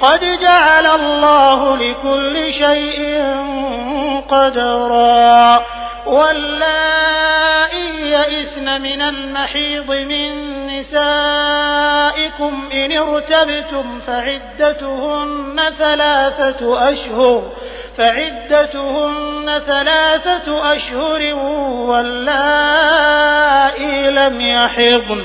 قد جعل الله لكل شيء قدرا. واللائي يئسن من المحيض من نسائكم إن ارتبتم فعدتهن ثلاثة أشهر فعدتهن ثلاثة أشهر واللائي لم يحضن.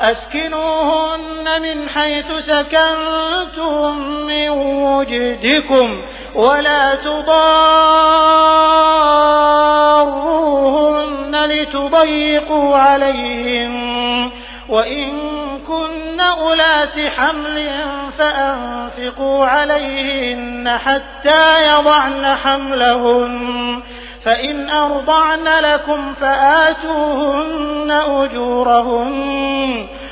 أسكنوهن من حيث سكنتم من وجدكم ولا تضاروهن لتضيقوا عليهم. وإن كن أولات حمل فأنفقوا عليهن حتى يضعن حملهن. فإن أرضعن لكم فآتوهن أجورهن.